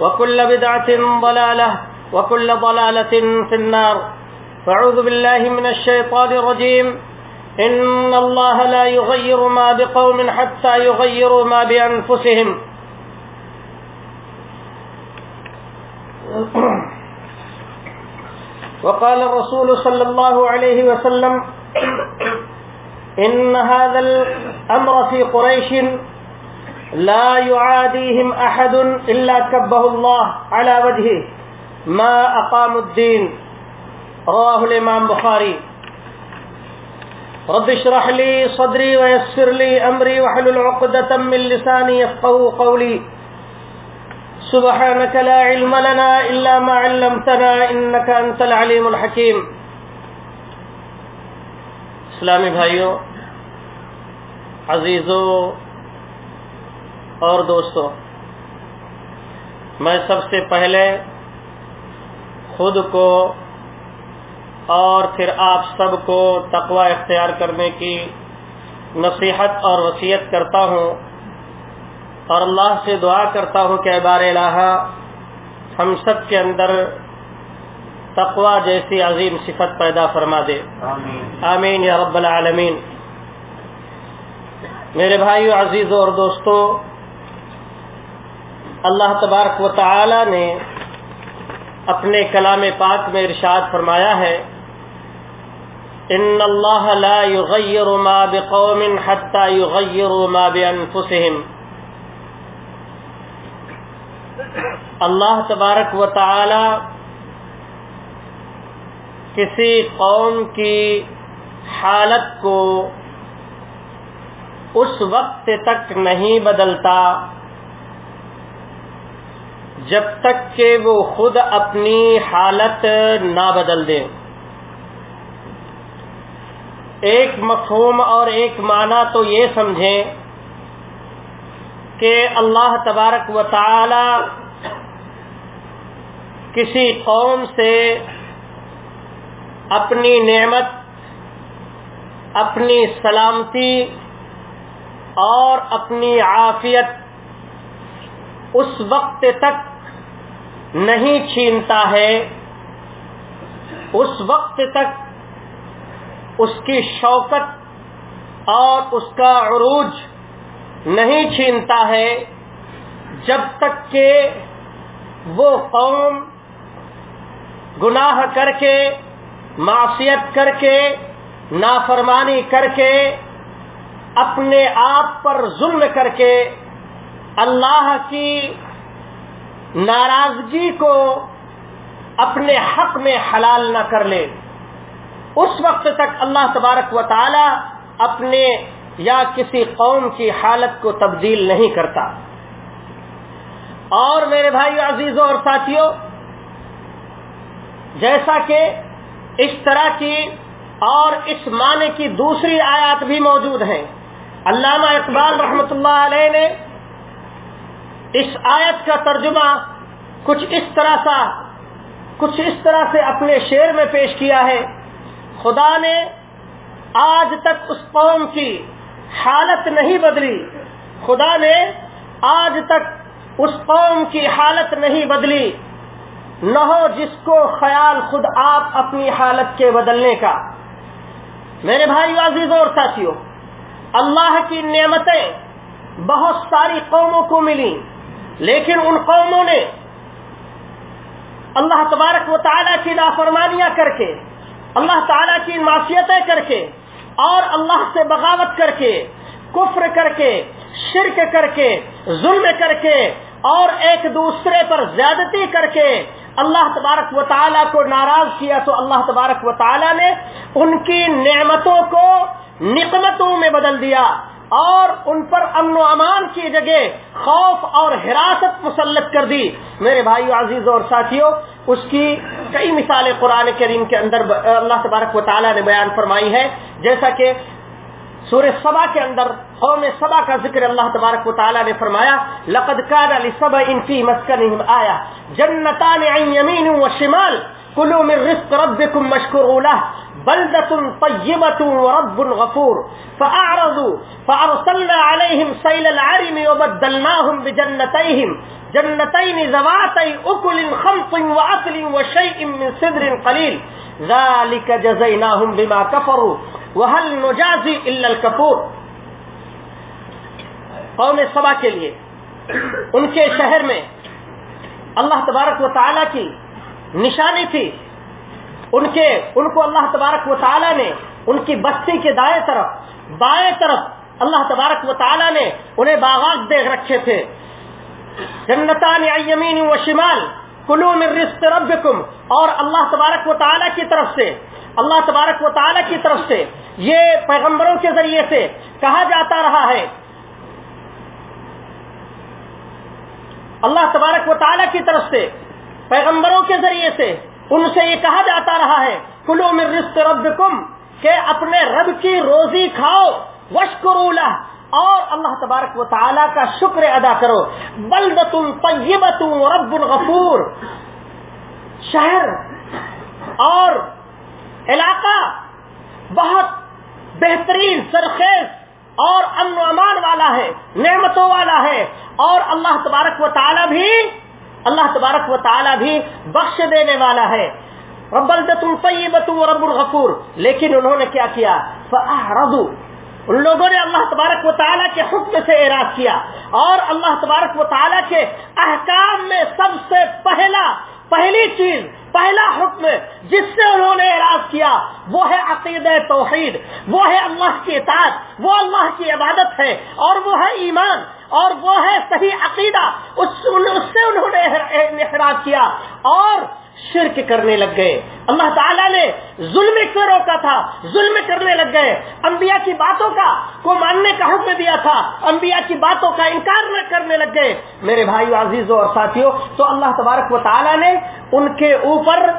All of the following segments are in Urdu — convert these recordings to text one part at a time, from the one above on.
وكل بدعة ضلالة وكل ضلالة في النار. فاعوذ بالله من الشيطان الرجيم. إن الله لا يغير ما بقوم حتى يغيروا ما بأنفسهم. وقال الرسول صلى الله عليه وسلم، إن هذا الأمر في قريش لا يعاديهم أحد إلا كبه الله على وجهه. ما أقاموا الدين. رواه الإمام بخاري. رب اشرح لي صدري ويسر لي أمري وحلل عقدة من لساني يفقه قولي. سبحانك لا علم لنا إلا ما علمتنا إنك أنت العليم الحكيم. اسلامی بھائیوں عزیزوں اور دوستوں میں سب سے پہلے خود کو اور پھر آپ سب کو تقوی اختیار کرنے کی نصیحت اور وصیت کرتا ہوں اور اللہ سے دعا کرتا ہوں کہ بار الہ ہم سب کے اندر تقوی جیسی عظیم صفت پیدا فرما دے۔ آمین۔ آمین یا رب العالمین۔ میرے بھائیو عزیزوں اور دوستوں اللہ تبارک و تعالی نے اپنے کلام پاک میں ارشاد فرمایا ہے، ان اللہ لا يغیر ما بقوم حتى يغیروا ما بانفسهم اللہ تبارک و تعالی کسی قوم کی حالت کو اس وقت تک نہیں بدلتا جب تک کہ وہ خود اپنی حالت نہ بدل دے۔ ایک مفہوم اور ایک معنی تو یہ سمجھیں کہ اللہ تبارک و تعالی کسی قوم سے اپنی نعمت، اپنی سلامتی اور اپنی عافیت اس وقت تک نہیں چھینتا ہے، اس وقت تک اس کی شوکت اور اس کا عروج نہیں چھینتا ہے، جب تک کہ وہ قوم گناہ کر کے، معصیت کر کے، نافرمانی کر کے، اپنے آپ پر ظلم کر کے اللہ کی ناراضگی کو اپنے حق میں حلال نہ کر لے۔ اس وقت تک اللہ تبارک و تعالی اپنے یا کسی قوم کی حالت کو تبدیل نہیں کرتا۔ اور میرے بھائی عزیزوں اور ساتھیوں، جیسا کہ اس طرح کی اور اس معنی کی دوسری آیات بھی موجود ہیں۔ علامہ اقبال رحمۃ اللہ علیہ نے اس آیت کا ترجمہ کچھ اس طرح سا، کچھ اس طرح سے اپنے شعر میں پیش کیا ہے۔ خدا نے آج تک اس قوم کی حالت نہیں بدلی۔ خدا نے آج تک اس قوم کی حالت نہیں بدلی۔ نہ ہو جس کو خیال خود آپ اپنی حالت کے بدلنے کا۔ میرے بھائی عزیز اور ساتھیوں، اللہ کی نعمتیں بہت ساری قوموں کو ملی لیکن ان قوموں نے اللہ تبارک و تعالیٰ کی نافرمانیاں کر کے، اللہ تعالیٰ کی معصیتیں کر کے، اور اللہ سے بغاوت کر کے، کفر کر کے، شرک کر کے، ظلم کر کے، اور ایک دوسرے پر زیادتی کر کے اللہ تبارک و تعالیٰ کو ناراض کیا تو اللہ تبارک و تعالیٰ نے ان کی نعمتوں کو نقمتوں میں بدل دیا۔ اور ان پر امن و امان کی جگہ خوف اور حراست مسلط کر دی۔ میرے بھائیو عزیز اور ساتھیوں اس کی کئی مثالیں قرآن کریم کے اندر اللہ تبارک و تعالیٰ نے بیان فرمائی ہے جیسا کہ سور سبا کے اندر قوم سبا کا ذکر اللہ تبارک و تعالیٰ نے فرمایا، لقد كان لسبا ان في مسكنهم آية جنتان عن يمين وشمال كلوا من رزق ربكم مشكوروا له بلدة طيبة ورب غفور. فأعرضوا، فأرسلنا عليهم سيل العرم وبدلناهم بجنتيهم. جنتين ذواتي أكل، خمط وأكل وشيء من صدر قليل. ذلك جزيناهم بما كفروا. وهل نجازي إلا الكفور؟ قوم سبا کے لیے، ان کے شہر میں اللہ تبارک و تعالی کی نشانی تھی۔ ان کے ان کو اللہ تبارک و تعالی نے ان کی بستی کے دائیں طرف، بائیں طرف اللہ تبارک و تعالی نے انہیں باغات دیکھ رکھے تھے۔ جنتان یمین و شمال کلو من رزق ربکم، اور اللہ تبارک و تعالی کی طرف سے، اللہ تبارک و تعالی کی طرف سے یہ پیغمبروں کے ذریعے سے کہا جاتا رہا ہے۔ اللہ تبارک و تعالی کی طرف سے، پیغمبروں کے ذریعے سے ان سے یہ کہا جاتا رہا ہے، کلو من رزق ربکم کہ اپنے رب کی روزی کھاؤ وشکرو اور اللہ تبارک و تعالی کا شکر ادا کرو۔ بلدتم طیبتم رب غفور۔ شہر اور علاقہ بہت بہترین، سرخیز اور امن و امان والا ہے، نعمتوں والا ہے۔ اور اللہ تبارک و تعالی بھی اللہ تبارک و تعالی بھی بخش دینے والا ہے۔ رب الدتم طیبتم رب الغفور۔ لیکن انہوں نے کیا کیا؟ فاعرضوا ان لوگوں نے اللہ تبارک و تعالیٰ کے حکم سے اعراض کیا۔ اور اللہ تبارک و تعالیٰ کے احکام میں سب سے پہلا، پہلی چیز، پہلا حکم جس سے انہوں نے اعراض کیا، وہ ہے عقید توحید۔ وہ ہے اللہ کی اطاعت۔ وہ اللہ کی عبادت ہے اور وہ ہے ایمان اور وہ ہے صحیح عقیدہ، اس سے انہوں نے احراض کیا اور شرک کرنے لگ گئے۔ اللہ تعالیٰ نے ظلم کیوں روکا تھا؟ ظلم کرنے لگ گئے۔ انبیاء کی باتوں کا کو ماننے کا حکم دیا تھا۔ انبیاء کی باتوں کا انکار نہ کرنے لگ گئے۔ میرے بھائی عزیزوں اور ساتھیوں تو اللہ تبارک و تعالیٰ نے ان کے اوپر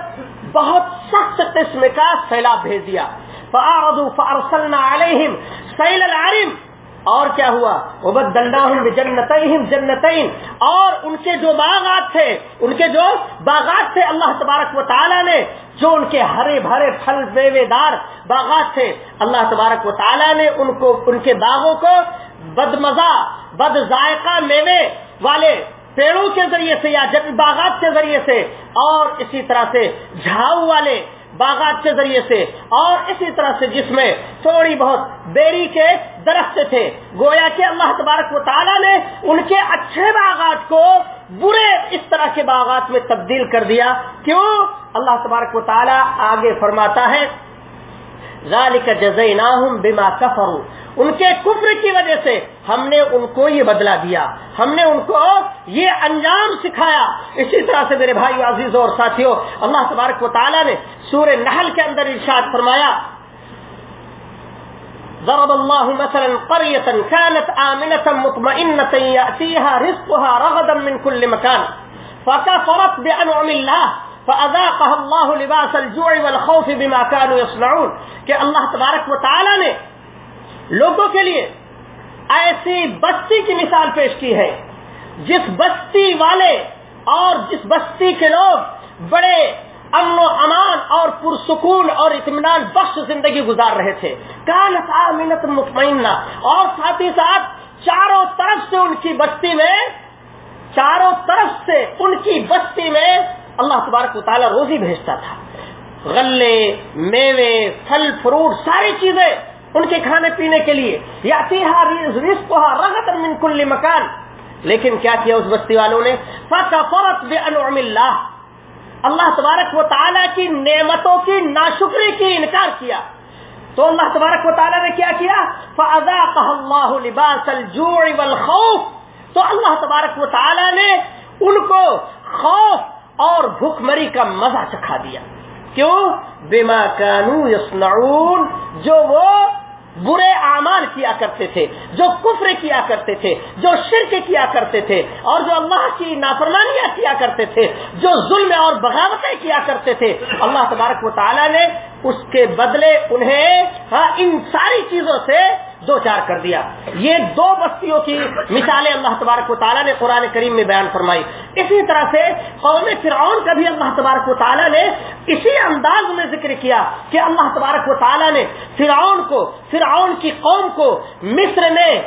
بہت سخت قسم کا سیلاب بھیج دیا۔ فَأَعْرَضُوا فَأَرْسَلْنَا عَلَيْهِمْ سَيْلَ الْعَرِمْ اور کیا ہوا؟ وہ جنتین اور ان کے جو باغات تھے، ان کے جو باغات تھے، اللہ تبارک و تعالیٰ نے، جو ان کے ہرے بھرے پھل، میوے دار باغات تھے، اللہ تبارک و تعالیٰ نے ان کو، ان کے باغوں کو بد مزہ بد ذائقہ میوے والے پیڑوں کے ذریعے سے یا باغات کے ذریعے سے اور اسی طرح سے جھاؤ والے باغات کے ذریعے سے۔ اور اسی طرح سے جس میں تھوڑی بہت بیری کے درخت تھے، گویا کہ اللہ تبارک و تعالیٰ نے ان کے اچھے باغات کو برے اس طرح کے باغات میں تبدیل کر دیا۔ کیوں؟ اللہ تبارک و تعالیٰ آگے فرماتا ہے ذالک جزیناہم بما کفروا ان کے کفر کی وجہ سے ہم نے ان کو یہ بدلا دیا۔ ہم نے ان کو یہ انجام سکھایا۔ اسی طرح سے میرے بھائی عزیز اور ساتھیوں اللہ تبارک و تعالیٰ نے سورہ نحل کے اندر ارشاد فرمایا، ضرب الله مثلا قرية كانت آمنة مطمئنة يأتيها رزقها رغدا من كل مكان۔ فكفرت بأنعم الله، فأذاقها الله لباس الجوع والخوف بما كانوا يصنعون۔ کہ اللہ تبارک و تعالی نے لوگوں کے لیے ایسی بستی کی مثال پیش کی ہے۔ جس بستی والے اور جس بستی کے لوگ بڑے امن و امان اور پرسکون اور اطمینان بخش زندگی گزار رہے تھے۔ کانت آمنت مطمئنہ۔ اور ساتھ ہی ساتھ چاروں طرف سے ان کی بستی میں چاروں طرف سے ان کی بستی میں اللہ تبارک و تعالیٰ روزی بھیجتا تھا۔ غلے، میوے، پھل، فروٹ، ساری چیزیں ان کے کھانے پینے کے لیے. یا رغت من کل مکان. لیکن کیا کیا اس بستی والوں نے؟ فکفرت بانعم اللہ. اللہ تبارک و تعالیٰ کی نعمتوں کی ناشکری کی انکار کیا. تو اللہ تبارک و تعالیٰ نے کیا کیا؟ فَأَذَاقَهَ اللَّهُ لِبَاسَ الْجُوعِ وَالْخَوْفِ. تو اللہ تبارک و تعالیٰ نے ان کو خوف اور بھوک مری کا مزہ چکھا دیا. کیوں؟ بما کانو یصنعون جو وہ برے اعمال کیا کرتے تھے، جو کفر کیا کرتے تھے، جو شرک کیا کرتے تھے، اور جو اللہ کی نافرمانیاں کیا کرتے تھے، جو ظلم اور بغاوتیں کیا کرتے تھے۔ اللہ تبارک و تعالیٰ نے اس کے بدلے انہیں ہاں ان ساری چیزوں سے دو چار کر دیا۔ یہ دو بستیوں کی مثالیں اللہ تبارک و تعالیٰ نے قرآن کریم میں بیان فرمائی۔ اسی طرح سے قوم فرعون کا بھی اللہ تبارک و تعالیٰ نے اسی انداز میں ذکر کیا کہ اللہ تبارک و تعالیٰ نے فرعون کو، فرعون کی قوم کو مصر میں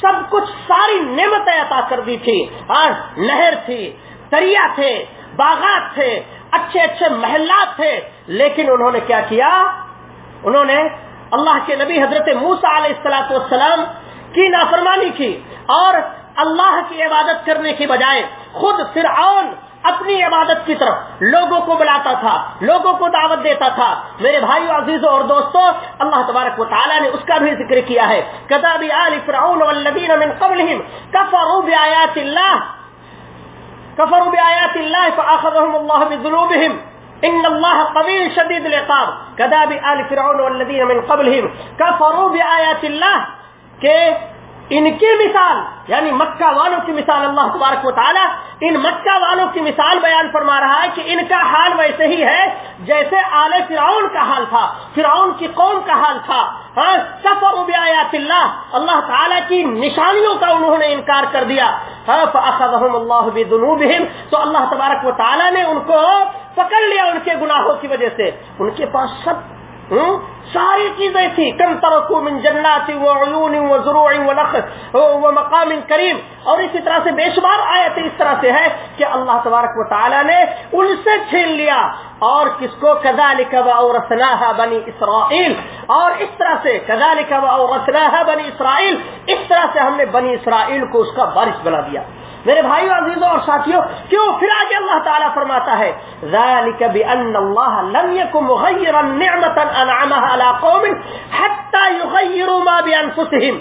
سب کچھ ساری نعمتیں عطا کر دی تھی۔ اور نہر تھی، دریا تھے، باغات تھے، اچھے اچھے محلات تھے۔ لیکن انہوں نے کیا کیا؟ انہوں نے اللہ کے نبی حضرت موسا علیہ السلاۃ والسلام کی نافرمانی کی اور اللہ کی عبادت کرنے کی بجائے خود فرعون اپنی عبادت کی طرف لوگوں کو بلاتا تھا، لوگوں کو دعوت دیتا تھا۔ میرے بھائی عزیزوں اور دوستوں اللہ تبارک و تعالیٰ نے اس کا بھی ذکر کیا ہے۔ کتابی آل فرعون والذین من قبلہم کفروا بآیات اللہ، کفروا بآیات اللہ فاخذهم اللہ بذنوبہم۔ ان اللہ قبیل شدید العقاب. کدا بھی آل فرعون والذین من قبلہم کفروا بآیات اللہ کہ ان کی مثال یعنی مکہ والوں کی مثال اللہ تبارک و تعالیٰ، ان مکہ والوں کی مثال بیان فرما رہا ہے کہ ان کا حال ویسے ہی ہے جیسے آل فرعون کا حال تھا فرعون کی قوم کا حال تھا۔ ہاں، سفر آیات اللہ اللہ تعالیٰ کی نشانیوں کا انہوں نے انکار کر دیا۔ ہاں، اللہ تو اللہ تبارک و تعالیٰ نے ان کو پکڑ لیا ان کے گناہوں کی وجہ سے۔ ان کے پاس سب ساری چیزیں تھی کم ترکو من جنات و عیون و ضروع و و مقام کریم۔ اور اسی طرح سے بے شمار آیت اس طرح سے ہے کہ اللہ تبارک و تعالی نے ان سے چھین لیا۔ اور کس کو؟ کذالک و اورثناها بنی اسرائیل۔ اور اس طرح سے، کذالک و اورثناها بنی اسرائیل۔ اس طرح سے ہم نے بنی اسرائیل کو اس کا بارش بنا دیا۔ میرے بھائی عزیزوں اور ساتھیوں، کیوں پھر آگے اللہ تعالیٰ فرماتا ہے ذالک بان اللہ لم يكن مغيرا نعمتا انعمها على قوم حتى يغيروا ما بانفسهم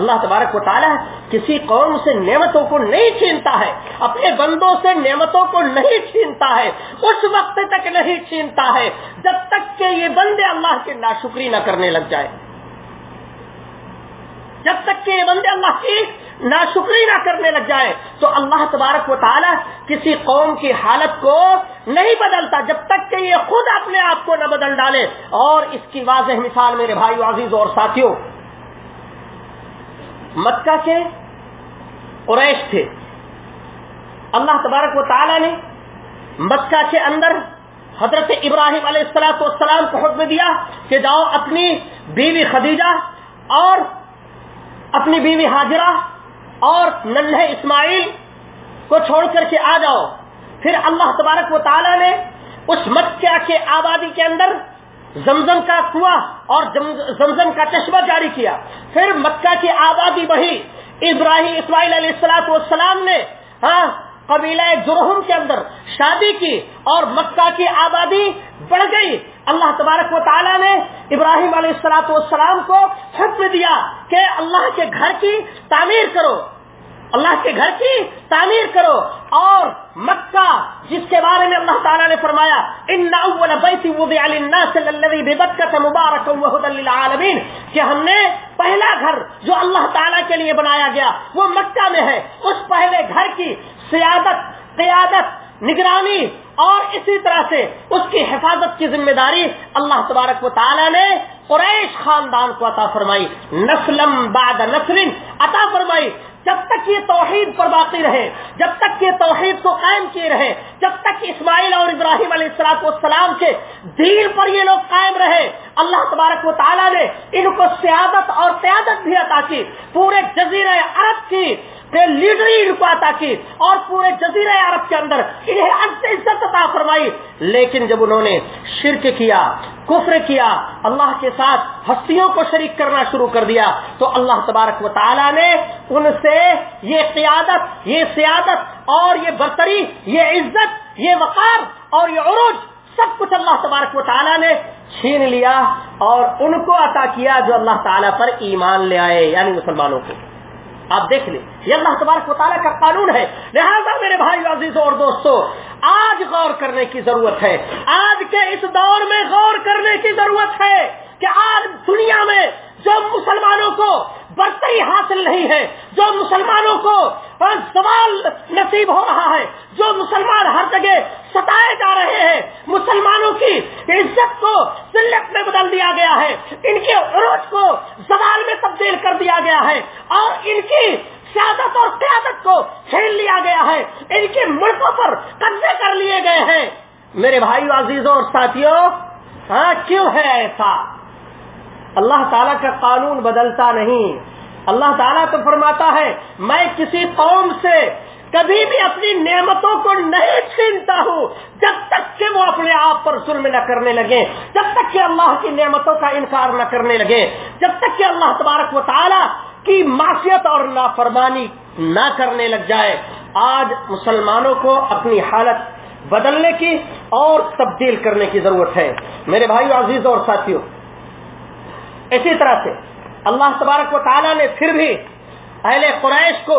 اللہ تبارک و تعالیٰ کسی قوم سے نعمتوں کو نہیں چھینتا ہے، اپنے بندوں سے نعمتوں کو نہیں چھینتا ہے، اس وقت تک نہیں چھینتا ہے، جب تک کہ یہ بندے اللہ کی ناشکری نہ کرنے لگ جائے جب تک کہ یہ بندے اللہ کی ناشکری نہ کرنے لگ جائے، تو اللہ تبارک و تعالیٰ کسی قوم کی حالت کو نہیں بدلتا جب تک کہ یہ خود اپنے آپ کو نہ بدل ڈالے۔ اور اس کی واضح مثال میرے بھائی عزیز اور ساتھیوں مکہ کے قریش تھے۔ اللہ تبارک و تعالیٰ نے مکہ کے اندر حضرت ابراہیم علیہ السلاۃ والسلام کو حکم دیا کہ جاؤ اپنی بیوی خدیجہ اور اپنی بیوی حاجرہ اور ننھے اسماعیل کو چھوڑ کر کے آ جاؤ۔ پھر اللہ تبارک و تعالیٰ نے اس مکہ کے آبادی کے اندر زمزم کا کنواں اور زمزم کا چشمہ جاری کیا۔ پھر مکہ کی آبادی بڑھی۔ ابراہیم اسماعیل علیہ السلاط والسلام نے ہاں قبیلہ جرہم کے اندر شادی کی اور مکہ کی آبادی بڑھ گئی۔ اللہ تبارک و تعالیٰ نے ابراہیم علیہ السلاط والسلام کو حکم دیا کہ اللہ کے گھر کی تعمیر کرو۔ اللہ کے گھر کی تعمیر کرو۔ اور مکہ، جس کے بارے میں اللہ تعالیٰ نے فرمایا، ان اول بیت وضع للناس الذي ببکہ مبارک وهدى للعالمین، کہ ہم نے پہلا گھر جو اللہ تعالیٰ کے لیے بنایا گیا، وہ مکہ میں ہے۔ اس پہلے گھر کی سیادت، قیادت نگرانی اور اسی طرح سے اس کی حفاظت کی ذمہ داری اللہ تبارک و تعالی نے قریش خاندان کو عطا فرمائی۔ نسلم بعد نسل عطا فرمائی۔ جب تک یہ توحید پر باقی رہے، جب تک یہ توحید کو قائم کیے رہے، جب تک اسماعیل اور ابراہیم علیہ السلاط والسلام کے دین پر یہ لوگ قائم رہے، اللہ تبارک و تعالیٰ نے ان کو سیادت اور قیادت بھی عطا کی، پورے جزیر عرب کی لیڈری ان کو عطا کی اور پورے جزیرہ عرب کے اندر انہیں عزت عطا فرمائی۔ لیکن جب انہوں نے شرک کیا، کفر کیا، اللہ کے ساتھ ہستیوں کو شریک کرنا شروع کر دیا، تو اللہ تبارک و تعالیٰ نے ان سے یہ قیادت، یہ سیادت اور یہ برتری، یہ عزت، یہ وقار اور یہ عروج، سب کچھ اللہ تبارک و تعالیٰ نے چھین لیا اور ان کو عطا کیا جو اللہ تعالیٰ پر ایمان لے آئے یعنی مسلمانوں کو۔ آپ دیکھ لیں۔ یہ اللہ تبارک مطالعہ کا قانون ہے۔ لہٰذا میرے بھائی عزیزوں اور دوستوں آج غور کرنے کی ضرورت ہے۔ آج کے اس دور میں غور کرنے کی ضرورت ہے کہ آج دنیا میں جو مسلمانوں کو برتری حاصل نہیں ہے، جو مسلمانوں کو سوال نصیب ہو رہا ہے، جو مسلمان ہر جگہ ستائے جا رہے ہیں، مسلمانوں کی عزت کو سلت میں بدل دیا گیا ہے، ان کے عروج کو زوال میں تبدیل کر دیا گیا ہے اور ان کی سیاست اور قیادت کو چھین لیا گیا ہے، ان کے ملکوں پر قبضے کر لیے گئے ہیں۔ میرے بھائی عزیزوں اور ساتھیوں ہاں کیوں ہے ایسا؟ اللہ تعالیٰ کا قانون بدلتا نہیں۔ اللہ تعالیٰ تو فرماتا ہے، میں کسی قوم سے کبھی بھی اپنی نعمتوں کو نہیں چھینتا ہوں، جب تک کہ وہ اپنے آپ پر ظلم نہ کرنے لگے جب تک کہ اللہ کی نعمتوں کا انکار نہ کرنے لگے جب تک کہ اللہ تبارک و تعالیٰ کی معاشیت اور نافرمانی نہ کرنے لگ جائے، آج مسلمانوں کو اپنی حالت بدلنے کی اور تبدیل کرنے کی ضرورت ہے۔ میرے بھائیو عزیز اور ساتھیوں، اسی طرح سے اللہ تبارک و تعالیٰ نے پھر بھی اہل قریش کو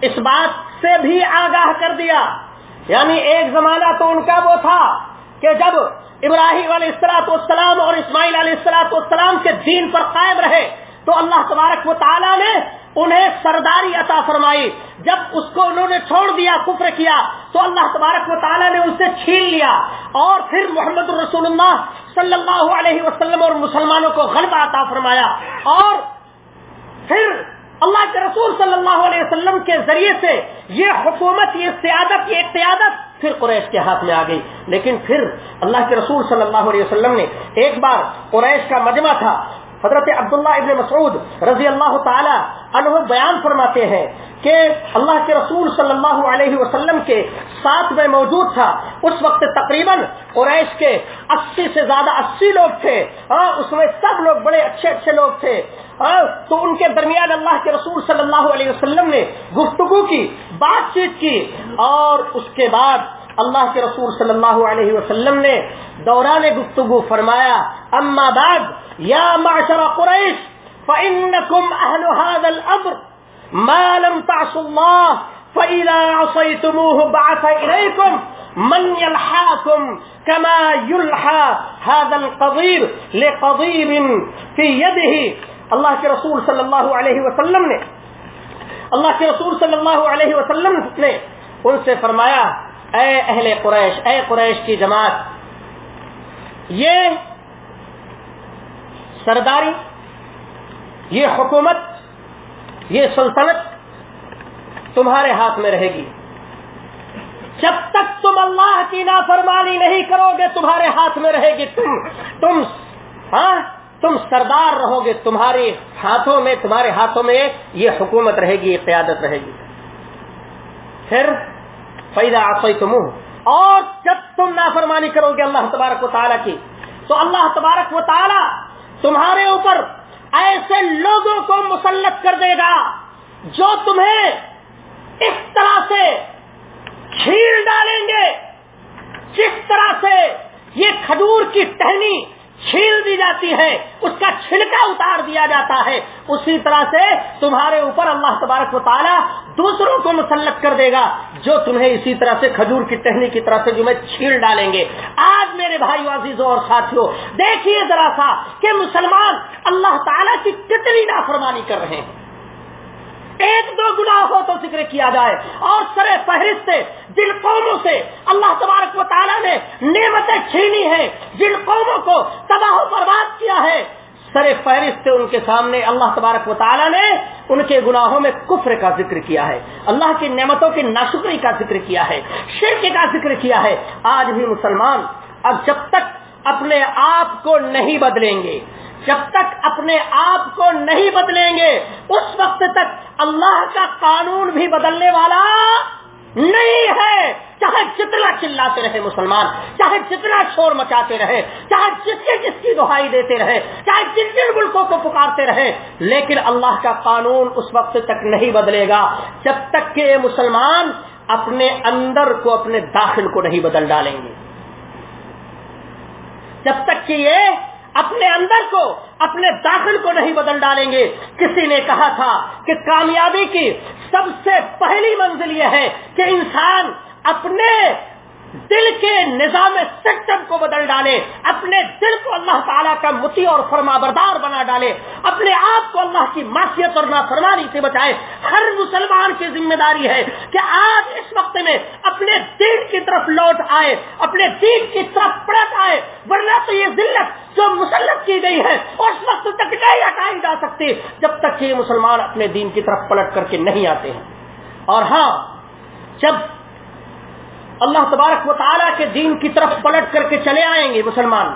اس بات سے بھی آگاہ کر دیا۔ یعنی ایک زمانہ تو ان کا وہ تھا کہ جب ابراہیم علیہ السلاط والسلام اور اسماعیل علیہ السلاط والسلام کے دین پر قائم رہے تو اللہ تبارک و تعالیٰ نے انہیں سرداری عطا فرمائی۔ جب اس کو انہوں نے چھوڑ دیا، کفر کیا، تو اللہ تبارک و تعالیٰ نے ان سے چھین لیا۔ اور پھر محمد الرسول اللہ صلی اللہ علیہ وسلم اور مسلمانوں کو غلبہ عطا فرمایا۔ اور پھر اللہ کے رسول صلی اللہ علیہ وسلم کے ذریعے سے یہ حکومت، یہ سیادت، یہ قیادت پھر قریش کے ہاتھ میں آ گئی۔ لیکن پھر اللہ کے رسول صلی اللہ علیہ وسلم نے ایک بار قریش کا مجمع تھا۔ حضرت عبداللہ ابن مسعود رضی اللہ تعالی عنہ بیان فرماتے ہیں کہ اللہ کے رسول صلی اللہ علیہ وسلم کے ساتھ میں موجود تھا۔ اس وقت تقریباً قریش کے اسی سے زیادہ اسی لوگ تھے۔ ہاں، اس میں سب لوگ بڑے اچھے اچھے لوگ تھے۔ ہاں، تو ان کے درمیان اللہ کے رسول صلی اللہ علیہ وسلم نے گفتگو کی، بات چیت کی اور اس کے بعد اللہ کے رسول صلی اللہ علیہ وسلم نے دوران گفتگو فرمایا، اما بعد، یا معشر قریش فإنكم أهل هذا الأمر ما لم تعصوا الله فإذا عصيتموه بعث إليكم من يلحاكم كما يلحى هذا القضيب لقضيب في يده اللہ کے رسول صلی اللہ علیہ وسلم نے، اللہ کے رسول صلی اللہ علیہ وسلم نے ان سے فرمایا اے اہل قریش، اے قریش کی جماعت، یہ سرداری، یہ حکومت، یہ سلطنت تمہارے ہاتھ میں رہے گی۔ جب تک تم اللہ کی نافرمانی نہیں کرو گے، تمہارے ہاتھ میں رہے گی۔ تم تم ہاں تم سردار رہو گے۔ تمہارے ہاتھوں میں، تمہارے ہاتھوں میں یہ حکومت رہے گی، یہ قیادت رہے گی۔ پھر پیدا آسوئی تم اور جب تم نافرمانی کرو گے اللہ تبارک و تعالیٰ کی، تو اللہ تبارک و تعالیٰ تمہارے اوپر ایسے لوگوں کو مسلط کر دے گا جو تمہیں اس طرح سے چھیل ڈالیں گے۔ جس طرح سے یہ کھجور کی ٹہنی چھیل دی جاتی ہے، اس کا چھلکا اتار دیا جاتا ہے، اسی طرح سے تمہارے اوپر اللہ تبارک و تعالیٰ دوسروں کو مسلط کر دے گا جو تمہیں اسی طرح سے کھجور کی ٹہنی کی طرح سے جو میں چھیل ڈالیں گے۔ آج میرے بھائی عزیزوں اور ساتھیوں دیکھیے ذرا سا کہ مسلمان اللہ تعالیٰ کی کتنی نافرمانی کر رہے ہیں۔ ایک دو گنا ہو تو ذکر کیا جائے۔ اور سر فہرست سے، جن قوموں سے اللہ تبارک و تعالیٰ نے نعمتیں چھینی ہیں، جن قوموں کو تباہ و برباد کیا ہے سر فہرست ان کے سامنے اللہ تبارک و تعالیٰ نے ان کے گناہوں میں کفر کا ذکر کیا ہے۔ اللہ کی نعمتوں کی ناشکری کا ذکر کیا ہے۔ شرک کا ذکر کیا ہے۔ آج بھی مسلمان اب جب تک اپنے آپ کو نہیں بدلیں گے، جب تک اپنے آپ کو نہیں بدلیں گے، اس وقت تک اللہ کا قانون بھی بدلنے والا نہیں ہے۔ چاہے جتنا چلاتے رہے مسلمان، چاہے جتنا شور مچاتے رہے، چاہے جس کے جس کی دہائی دیتے رہے، چاہے جن جن ملکوں کو پکارتے رہے، لیکن اللہ کا قانون اس وقت تک نہیں بدلے گا۔ جب تک کہ مسلمان اپنے اندر کو اپنے داخل کو نہیں بدل ڈالیں گے۔ جب تک کہ یہ اپنے اندر کو، اپنے داخل کو نہیں بدل ڈالیں گے۔ کسی نے کہا تھا کہ کامیابی کی سب سے پہلی منزل یہ ہے کہ انسان اپنے دل کے نظام سسٹم کو بدل ڈالے، اپنے دل کو اللہ تعالیٰ کا متی اور فرما بردار بنا ڈالے، اپنے آپ کو اللہ کی معاشیت اور نافرمانی سے بچائے۔ ہر مسلمان کی ذمہ داری ہے کہ آج اس وقت میں اپنے دین کی طرف لوٹ آئے، اپنے دین کی طرف پلٹ آئے، ورنہ تو یہ ذلت جو مسلط کی گئی ہے، اس وقت تک نہیں ہٹائی جا سکتی، جب تک کہ یہ مسلمان اپنے دین کی طرف پلٹ کر کے نہیں آتے ہیں۔ اور ہاں جب اللہ تبارک و تعالیٰ کے دین کی طرف پلٹ کر کے چلے آئیں گے مسلمان۔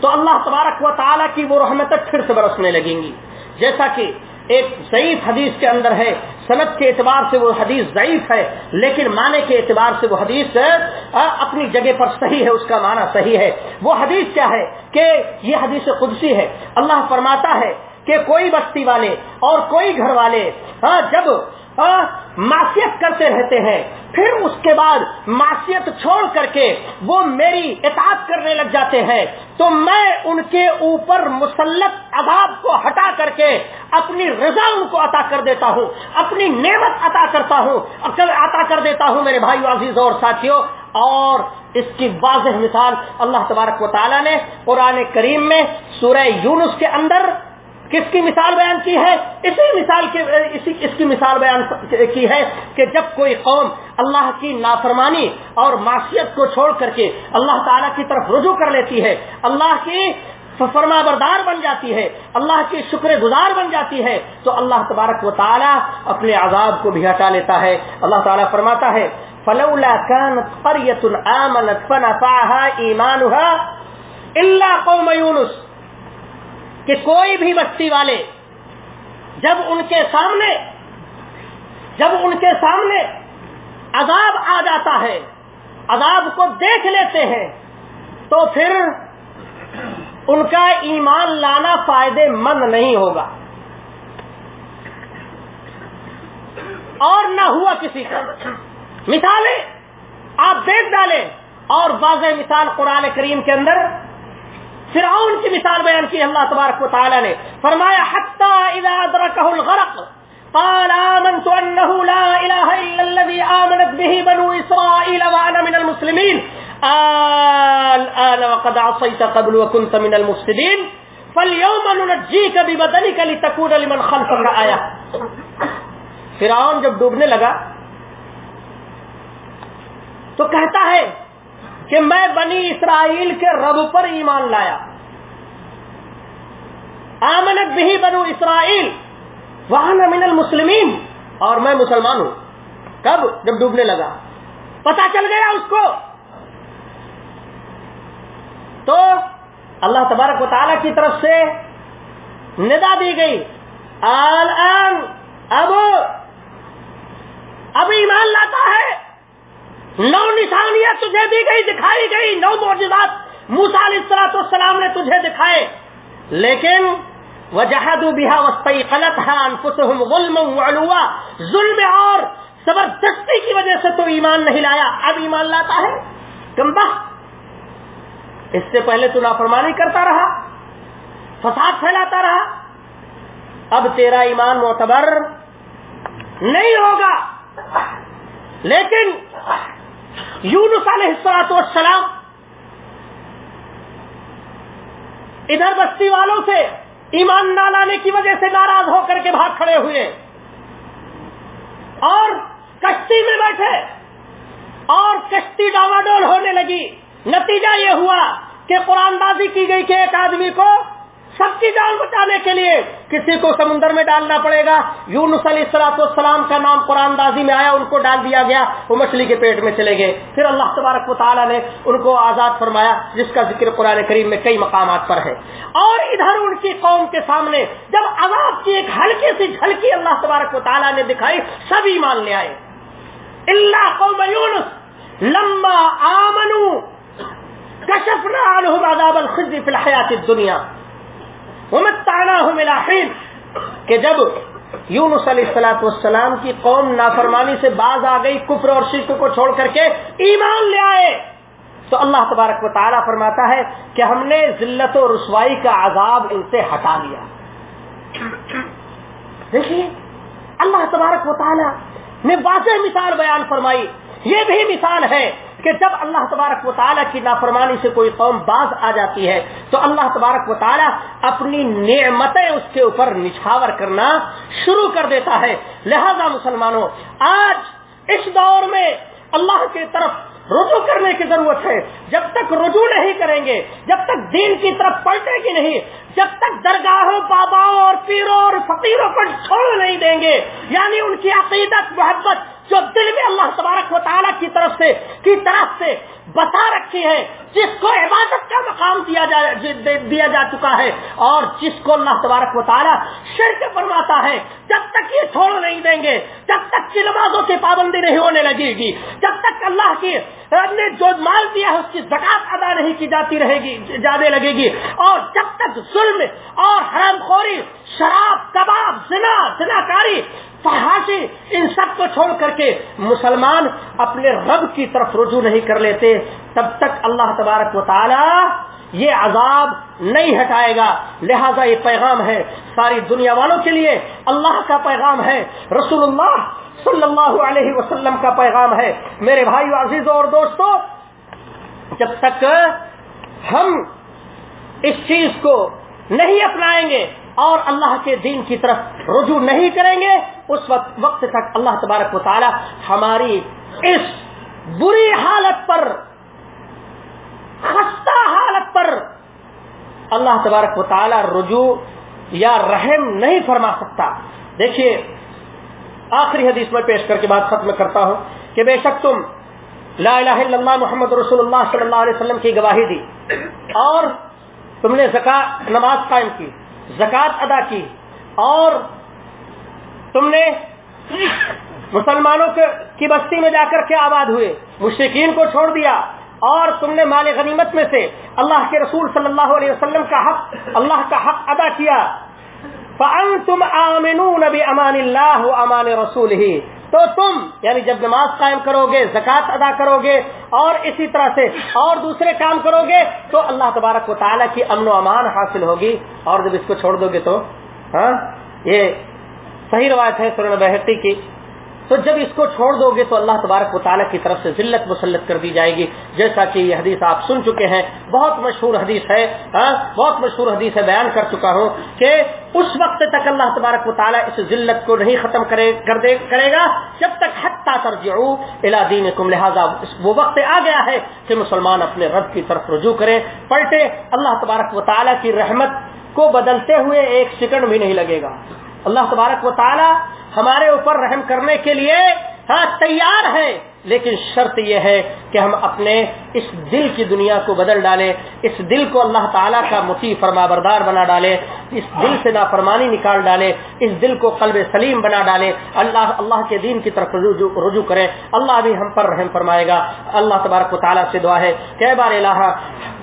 تو اللہ تبارک و تعالیٰ کی وہ رحمت پھر سے برسنے لگیں گی۔ جیسا کہ ایک ضعیف حدیث کے اندر ہے صنعت کے اعتبار سے وہ حدیث ضعیف ہے، لیکن معنی کے اعتبار سے وہ حدیث اپنی جگہ پر صحیح ہے، اس کا معنی صحیح ہے۔ وہ حدیث کیا ہے کہ یہ حدیث قدسی ہے۔ اللہ فرماتا ہے کہ کوئی بستی والے اور کوئی گھر والے ہاں، جب ہاں، معصیت کرتے رہتے ہیں، پھر اس کے بعد معصیت چھوڑ کر کے وہ میری اطاعت کرنے لگ جاتے ہیں، تو میں ان کے اوپر مسلط عذاب کو ہٹا کر کے اپنی رضا ان کو عطا کر دیتا ہوں، اپنی نعمت عطا کرتا ہوں عطا کر دیتا ہوں میرے بھائی عزیز اور ساتھیوں اور اس کی واضح مثال اللہ تبارک و تعالیٰ نے قرآن کریم میں سورہ یونس کے اندر کس کی مثال بیان کی ہے؟ اسی مثال کی اسی اس کی مثال بیان کی ہے کہ جب کوئی قوم اللہ کی نافرمانی اور معاشیت کو چھوڑ کر کے اللہ تعالیٰ کی طرف رجوع کر لیتی ہے، اللہ کی فرما بردار بن جاتی ہے، اللہ کی شکر گزار بن جاتی ہے، تو اللہ تبارک و تعالیٰ اپنے عذاب کو بھی ہٹا لیتا ہے۔ اللہ تعالیٰ فرماتا ہے، فلولا كانت قرية آمنت فنفعها إيمانها إلا قوم يونس۔ کہ کوئی بھی بستی والے جب ان کے سامنے جب ان کے سامنے عذاب آ جاتا ہے، عذاب کو دیکھ لیتے ہیں، تو پھر ان کا ایمان لانا فائدے مند نہیں ہوگا۔ اور نہ ہوا کسی کا۔ مثالیں آپ دیکھ ڈالیں اور واضح مثال قرآن کریم کے اندر فرعون کی مثال بیان کی اللہ تبارک و تعالی نے فرمایا حتی اذا ادرکه الغرق، قال آمنت انه لا اله الا الذي آمنت به بنو اسرائيل وانا من المسلمين الان وقد عصيت قبل وكنت من المفسدين فاليوم ننجيك ببدنك لتكون لمن خلفك آية فرعون جب ڈوبنے لگا تو کہتا ہے کہ میں بنی اسرائیل کے رب پر ایمان لایا۔ آمنت بھی بنو اسرائیل، وہاں من المسلمین، اور میں مسلمان ہوں۔ کب؟ جب ڈوبنے لگا۔ پتا چل گیا اس کو۔ تو اللہ تبارک و تعالیٰ کی طرف سے ندا دی گئی۔ آن، اب اب ایمان لاتا ہے۔ نو نشانیاں تجھے دی گئی، دکھائی گئی، نو معجزات۔ موسا علیہ السلاط والسلام نے تجھے دکھائے۔ لیکن وجہد بہا وسطی غلط ظلم اور زبردستی کی وجہ سے تو ایمان نہیں لایا۔ اب ایمان لاتا ہے؟ کمبا اس سے پہلے تو نافرمانی کرتا رہا۔ فساد پھیلاتا رہا۔ اب تیرا ایمان معتبر نہیں ہوگا۔ لیکن یونس علیہ السلاط والسلام ادھر بستی والوں سے ایمان نہ لانے کی وجہ سے ناراض ہو کر کے بھاگ کھڑے ہوئے اور کشتی میں بیٹھے اور کشتی ڈاواڈول ہونے لگی۔ نتیجہ یہ ہوا کہ قرآن بازی کی گئی کہ ایک آدمی کو سب کی جان بچانے کے لیے کسی کو سمندر میں ڈالنا پڑے گا۔ یونس علیہ السلاط والسلام کا نام قرآن دازی میں آیا، ان کو ڈال دیا گیا، وہ مچھلی کے پیٹ میں چلے گئے۔ پھر اللہ تبارک و تعالیٰ نے ان کو آزاد فرمایا، جس کا ذکر قرآن کریم میں کئی مقامات پر ہے۔ اور ادھر ان کی قوم کے سامنے جب عذاب کی ایک ہلکی سی جھلکی اللہ تبارک و تعالیٰ نے دکھائی سبھی مان لے آئے۔ اللہ قوم یونس، لما آمنو کشفنا عنہم عذاب الخزی فی الحیات الدنیا۔ ومتعناہم کہ جب یونس علیہ السلاۃ والسلام کی قوم نافرمانی سے باز آ گئی، کفر اور شرک کو چھوڑ کر کے ایمان لے آئے، تو اللہ تبارک و تعالیٰ فرماتا ہے کہ ہم نے ذلت و رسوائی کا عذاب ان سے ہٹا لیا۔ دیکھیے، اللہ تبارک و تعالیٰ نے واضح مثال بیان فرمائی، یہ بھی مثال ہے کہ جب اللہ تبارک و تعالیٰ کی نافرمانی سے کوئی قوم باز آ جاتی ہے، تو اللہ تبارک و تعالیٰ اپنی نعمتیں اس کے اوپر نچھاور کرنا شروع کر دیتا ہے۔ لہذا مسلمانوں، آج اس دور میں اللہ کی طرف رجوع کرنے کی ضرورت ہے۔ جب تک رجوع نہیں کریں گے، جب تک دین کی طرف پلٹے گی نہیں، جب تک درگاہوں، باباؤں اور پیروں اور فقیروں کو چھوڑ نہیں دیں گے یعنی ان کی عقیدت، محبت جو دل میں اللہ تبارک و تعالیٰ کی طرف سے، کی طرف سے بتا رکھی ہے جس کو عبادت کا مقام دیا جا دیا جا چکا ہے اور جس کو اللہ تبارک و تعالیٰ شرک فرماتا ہے۔ جب تک یہ چھوڑ نہیں دیں گے، جب تک کی نمازوں کی پابندی نہیں ہونے لگے گی، جب تک اللہ کی رب نے جو مال دیا ہے اس کی زکات ادا نہیں کی جاتی رہے گی، جانے لگے گی۔ اور جب تک ظلم اور حرم خوری شراب، کباب، زنا زنا کاری فحاشی، ان سب کو چھوڑ کر کے مسلمان اپنے رب کی طرف رجوع نہیں کر لیتے، تب تک اللہ تبارک و تعالی یہ عذاب نہیں ہٹائے گا۔ لہذا یہ پیغام ہے ساری دنیا والوں کے لیے، اللہ کا پیغام ہے۔ رسول اللہ صلی اللہ علیہ وسلم کا پیغام ہے۔ میرے بھائی عزیزوں اور دوستوں جب تک ہم اس چیز کو نہیں اپنائیں گے اور اللہ کے دین کی طرف رجوع نہیں کریں گے، اس وقت وقت تک اللہ تبارک و تعالی ہماری اس بری حالت پر، خستہ حالت پر اللہ تبارک و تعالی رجوع یا رحم نہیں فرما سکتا۔ دیکھیے آخری حدیث میں پیش کر کے بات ختم کرتا ہوں کہ بے شک تم لا الہ الا اللہ محمد رسول اللہ صلی اللہ علیہ وسلم کی گواہی دی اور تم نے زکات نماز قائم کی زکات ادا کی اور تم نے مسلمانوں کی بستی میں جا کر کے آباد ہوئے مشرقین کو چھوڑ دیا اور تم نے مال غنیمت میں سے اللہ کے رسول صلی اللہ علیہ وسلم کا حق اللہ کا حق ادا کیا۔ فَأَنْتُمْ آمِنُونَ اللہ امان رسول ہی تو تم یعنی جب نماز قائم کرو گے زکوٰۃ ادا کرو گے اور اسی طرح سے اور دوسرے کام کرو گے تو اللہ تبارک و تعالیٰ کی امن و امان حاصل ہوگی۔ اور جب اس کو چھوڑ دو گے تو ہاں یہ صحیح روایت ہے سورن بحقی کی۔ تو جب اس کو چھوڑ دو گے تو اللہ تبارک و تعالیٰ کی طرف سے ذلت مسلط کر دی جائے گی۔ جیسا کہ یہ حدیث آپ سن چکے ہیں، بہت مشہور حدیث ہے ہاں، بہت مشہور حدیث ہے، بیان کر چکا ہوں کہ اس وقت تک اللہ تبارک و تعالیٰ اس ذلت کو نہیں ختم کرے، کر دے، کرے گا۔ جب تک حتہ ترجعو الا دینکم، لہذا وہ وقت آ گیا ہے کہ مسلمان اپنے رب کی طرف رجوع کرے پلٹے، اللہ تبارک و تعالیٰ کی رحمت کو بدلتے ہوئے ایک سیکنڈ بھی نہیں لگے گا۔ اللہ تبارک و تعالیٰ ہمارے اوپر رحم کرنے کے لیے ہاں تیار ہے لیکن شرط یہ ہے کہ ہم اپنے اس دل کی دنیا کو بدل ڈالیں اس دل کو اللہ تعالیٰ کا متی فرما بردار بنا ڈالے اس دل سے نافرمانی نکال ڈالے اس دل کو قلب سلیم بنا ڈالے اللہ اللہ کے دین کی طرف رجوع, رجوع کرے اللہ بھی ہم پر رحم فرمائے گا۔ اللہ تبارک و تعالیٰ سے دعا ہے کہ بار الہ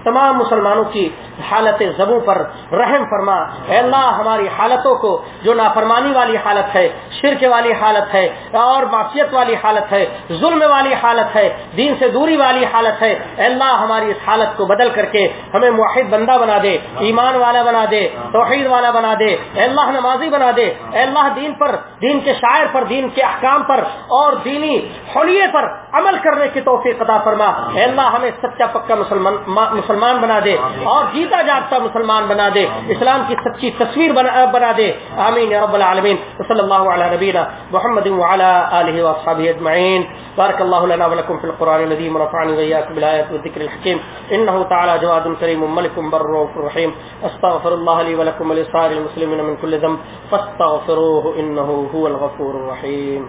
تمام مسلمانوں کی حالت زبوں پر رحم فرما۔ اے اللہ، ہماری حالتوں کو جو نافرمانی والی حالت ہے شرک والی حالت ہے اور معصیت والی حالت ہے، ظلم والی حالت ہے، دین سے دوری والی حالت ہے۔ اے اللہ، ہماری اس حالت کو بدل کر کے ہمیں موحد بندہ بنا دے، ایمان والا بنا دے، توحید والا بنا دے۔ اے اللہ، نمازی بنا دے۔ اے اللہ، دین پر، دین کے شاعر پر، دین کے احکام پر اور دینی حلیے پر عمل کرنے کی توفیق عطا فرما۔ اے اللہ، ہمیں سچا پکا مسلمان مسلمان بنا دے اور جیتا جاگتا مسلمان بنا دے۔ اسلام کی سچی تصویر بنا دے۔ آمین یا رب العالمین۔ صلی اللہ علیہ نبينا محمد وعلى آلہ واصحابہ اجمعین بارك الله لنا ولكم في القرآن الذي العليم ورفعني وإياك بالآيات والذكر الحكيم. إنه تعالى جواد كريم ملك بر رحيم. أستغفر الله لي ولكم ولسائر المسلمين من كل ذنب. فاستغفروه إنه هو الغفور الرحيم.